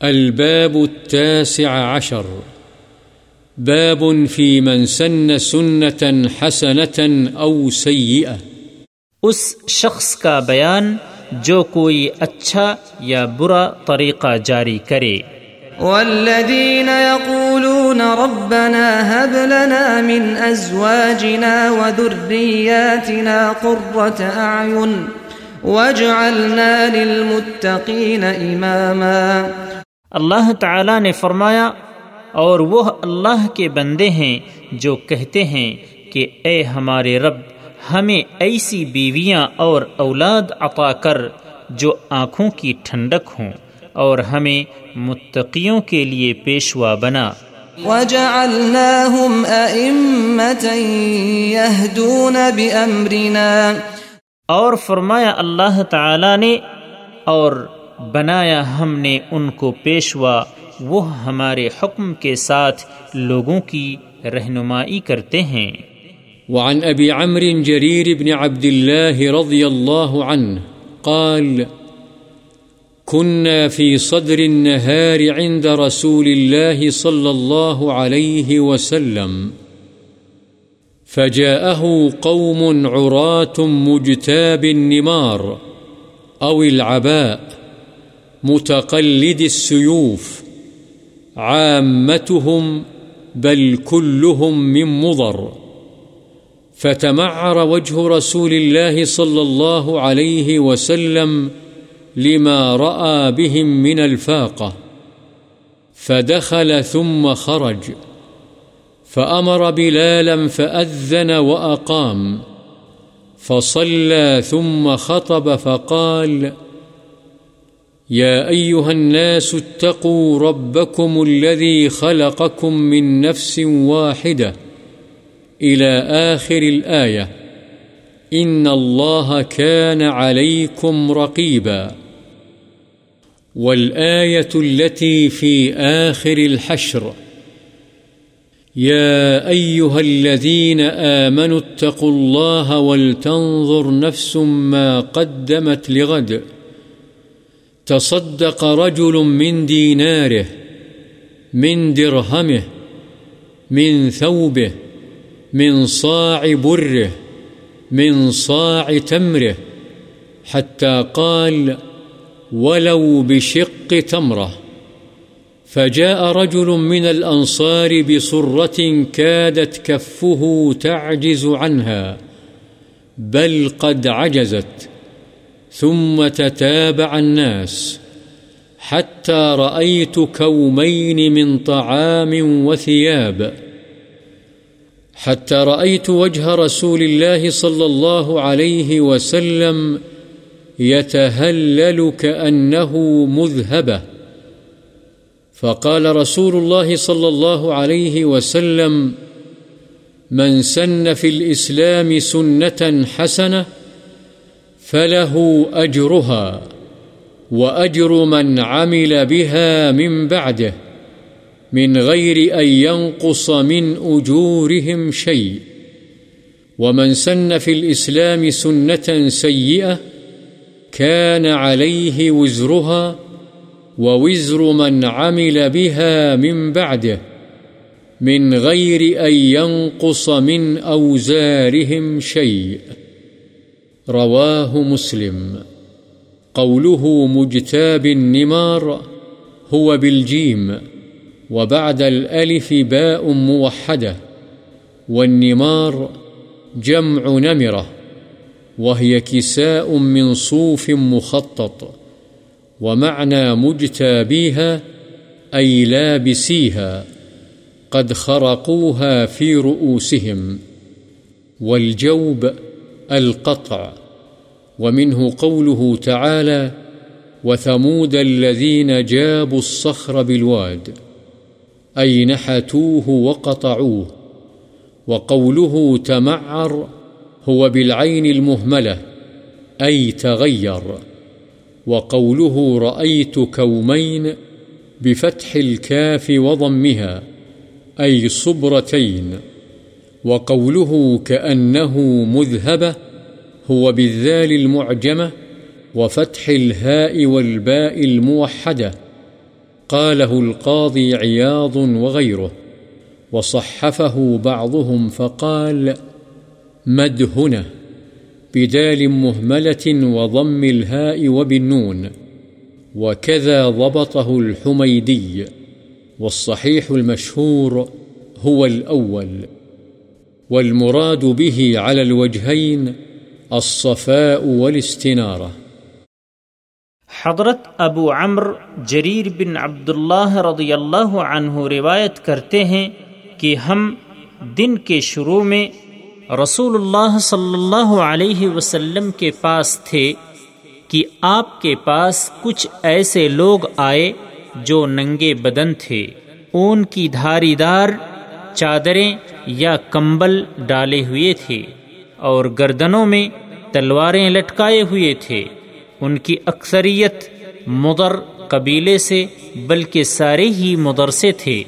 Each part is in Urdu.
الباب التاسع عشر. باب في من سن سنة حسنة أو سيئة. اس شخص کا بیان جو کوئی اچھا یا برا طریقہ جاری کرے۔ والذين يقولون ربنا هب لنا من أزواجنا وذرياتنا قرة أعين واجعلنا للمتقين إماما اللہ تعالی نے فرمایا اور وہ اللہ کے بندے ہیں جو کہتے ہیں کہ اے ہمارے رب ہمیں ایسی بیویاں اور اولاد عطا کر جو آنکھوں کی ٹھنڈک ہوں اور ہمیں متقیوں کے لیے پیشوا بنا۔ وجعلناهم أئمة يهدون بأمرنا۔ اور فرمایا اللہ تعالی نے اور بنایا ہم نے ان کو پیشوا، وہ ہمارے حکم کے ساتھ لوگوں کی رہنمائی کرتے ہیں۔ وعن أبي عمرو جرير بن عبد الله رضي الله عنه قال كنا في صدر النهار عند رسول الله صلى الله عليه وسلم، فجاءه قوم عراة مجتاب النمار أو العباء متقلد السيوف. عامتهم بل كلهم من مضر. فتمعر وجه رسول الله صلى الله عليه وسلم لما رأى بهم من الفاقة. فدخل ثم خرج. فأمر بلالا فأذن وأقام. فصلى ثم خطب فقال فقال يا أيها الناس اتقوا ربكم الذي خلقكم من نفس واحدة إلى آخر الآية إن الله كان عليكم رقيبا والآية التي في آخر الحشر يا أيها الذين آمنوا اتقوا الله ولتنظر نفس ما قدمت لغد تصدق رجل من ديناره، من درهمه، من ثوبه، من صاع بره، من صاع تمره، حتى قال ولو بشق تمره فجاء رجل من الأنصار بصرة كادت كفه تعجز عنها، بل قد عجزت. ثم تتابع الناس حتى رأيت كومين من طعام وثياب. حتى رأيت وجه رسول الله صلى الله عليه وسلم يتهلل كأنه مذهبه فقال رسول الله صلى الله عليه وسلم من سن في الإسلام سنة حسنة فله أجرها وأجر من عمل بها من بعده من غير أن ينقص من أجورهم شيء ومن سن في الإسلام سنة سيئة كان عليه وزرها ووزر من عمل بها من بعده من غير أن ينقص من أوزارهم شيء رواه مسلم. قوله مجتاب النمار هو بالجيم، وبعد الألف باء موحدة، والنمار جمع نمرة، وهي كساء من صوف مخطط، ومعنى مجتابيها أي لابسيها، قد خرقوها في رؤوسهم، والجوب القطع، ومنه قوله تعالى وثمود الذين جابوا الصخر بالواد، أي نحتوه وقطعوه، وقوله تمعر هو بالعين المهملة، أي تغير، وقوله رأيت كومين بفتح الكاف وضمها، أي صبرتين. وقوله كأنه مذهبة هو بالذال المعجمة وفتح الهاء والباء الموحدة. قاله القاضي عياض وغيره. وصحفه بعضهم فقال مدهنة بدال مهملة وضم الهاء وبالنون. وكذا ضبطه الحميدي. والصحيح المشهور هو الأول. والمراد به على الوجهين الصفاء والاستنارة. حضرت ابو عمر جریر بن عبداللہ رضی اللہ عنہ روایت کرتے ہیں کہ ہم دن کے شروع میں رسول اللہ صلی اللہ علیہ وسلم کے پاس تھے کہ آپ کے پاس کچھ ایسے لوگ آئے جو ننگے بدن تھے اون کی دھاری دار چادریں یا کمبل ڈالے ہوئے تھے اور گردنوں میں تلواریں لٹکائے ہوئے تھے۔ ان کی اکثریت مدر قبیلے سے، بلکہ سارے ہی مدر سے تھے۔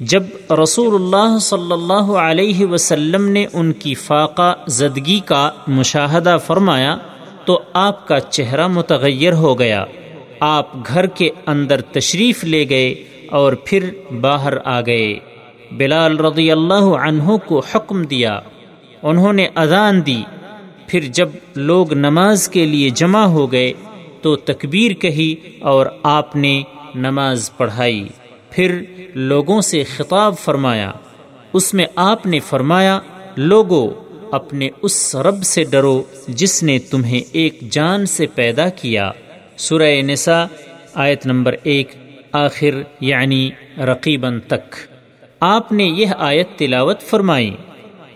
جب رسول اللہ صلی اللہ علیہ وسلم نے ان کی فاقہ زدگی کا مشاہدہ فرمایا، تو آپ کا چہرہ متغیر ہو گیا۔ آپ گھر کے اندر تشریف لے گئے اور پھر باہر آ گئے۔ بلال رضی اللہ عنہ کو حکم دیا۔ انہوں نے اذان دی۔ پھر جب لوگ نماز کے لیے جمع ہو گئے تو تکبیر کہی اور آپ نے نماز پڑھائی۔ پھر لوگوں سے خطاب فرمایا۔ اس میں آپ نے فرمایا، لوگو، اپنے اس رب سے ڈرو جس نے تمہیں ایک جان سے پیدا کیا۔ سورہ نساء، آیت نمبر ایک، آخر یعنی رقیباً تک۔ آپ نے یہ آیت تلاوت فرمائی۔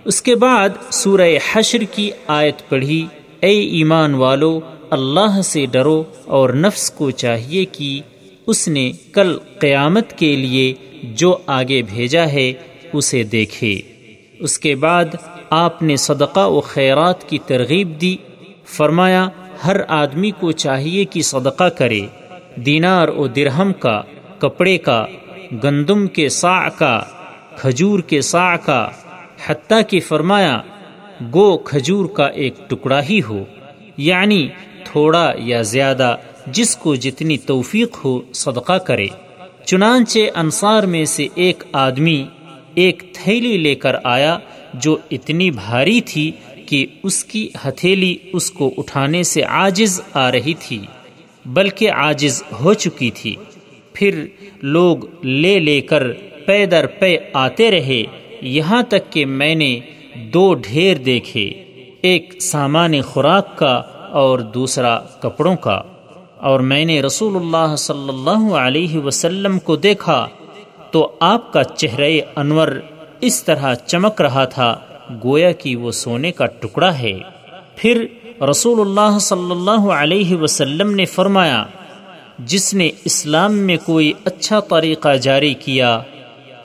اس کے بعد سورہ حشر کی آیت پڑھی، اے ایمان والو، اللہ سے ڈرو اور نفس کو چاہیے کہ اس نے کل قیامت کے لیے جو آگے بھیجا ہے، اسے دیکھے۔ اس کے بعد آپ نے صدقہ و خیرات کی ترغیب دی۔ فرمایا، ہر آدمی کو چاہیے کہ صدقہ کرے۔ دینار و درہم کا، کپڑے کا، گندم کے سا کا کھجور کے سا کا، حتیٰ کہ فرمایا، گو کھجور کا ایک ٹکڑا ہی ہو یعنی تھوڑا یا زیادہ جس کو جتنی توفیق ہو صدقہ کرے۔ چنانچہ انصار میں سے ایک آدمی ایک تھیلی لے کر آیا جو اتنی بھاری تھی کہ اس کی ہتھیلی اس کو اٹھانے سے عاجز آ رہی تھی، بلکہ عاجز ہو چکی تھی۔ پھر لوگ لے لے کر پے در پے آتے رہے، یہاں تک کہ میں نے دو ڈھیر دیکھے، ایک سامان خوراک کا اور دوسرا کپڑوں کا۔ اور میں نے رسول اللہ صلی اللہ علیہ وسلم کو دیکھا، تو آپ کا چہرہ انور اس طرح چمک رہا تھا، گویا کہ وہ سونے کا ٹکڑا ہے۔ پھر رسول اللہ صلی اللہ علیہ وسلم نے فرمایا، جس نے اسلام میں کوئی اچھا طریقہ جاری کیا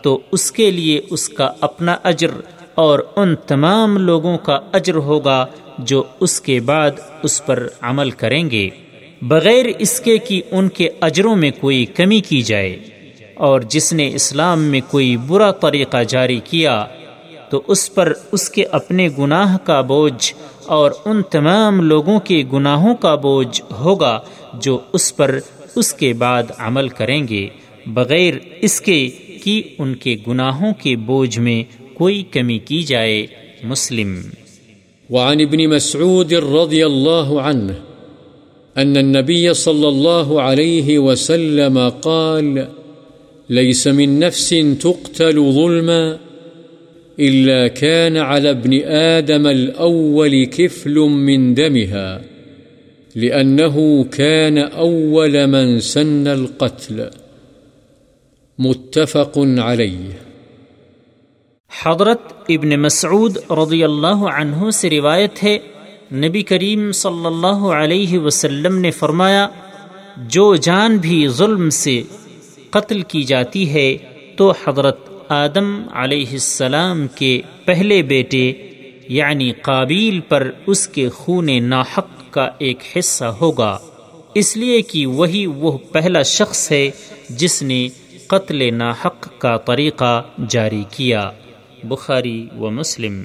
تو اس کے لیے اس کا اپنا اجر اور ان تمام لوگوں کا اجر ہوگا جو اس کے بعد اس پر عمل کریں گے۔ بغیر اس کے کہ ان کے اجروں میں کوئی کمی کی جائے اور جس نے اسلام میں کوئی برا طریقہ جاری کیا، تو اس پر اس کے اپنے گناہ کا بوجھ اور ان تمام لوگوں کے گناہوں کا بوجھ ہوگا جو اس پر اس کے بعد عمل کریں گے۔ بغیر اس کے کہ ان کے گناہوں کے بوجھ میں کوئی کمی کی جائے، مسلم۔ وعن ابن مسعود رضی اللہ عنہ أن النبي صلى الله عليه وسلم قال ليس من نفس تقتل ظلما إلا كان على ابن آدم الأول كفل من دمها، لأنه كان أول من سن القتل. متفق عليه حضرت ابن مسعود رضی اللہ عنہ سے روایت ہے، نبی کریم صلی اللہ علیہ وسلم نے فرمایا، جو جان بھی ظلم سے قتل کی جاتی ہے، تو حضرت آدم علیہ السلام کے پہلے بیٹے یعنی قابیل پر اس کے خون ناحق کا ایک حصہ ہوگا۔ اس لیے کہ وہی وہ پہلا شخص ہے جس نے قتل ناحق کا طریقہ جاری کیا۔ بخاری و مسلم۔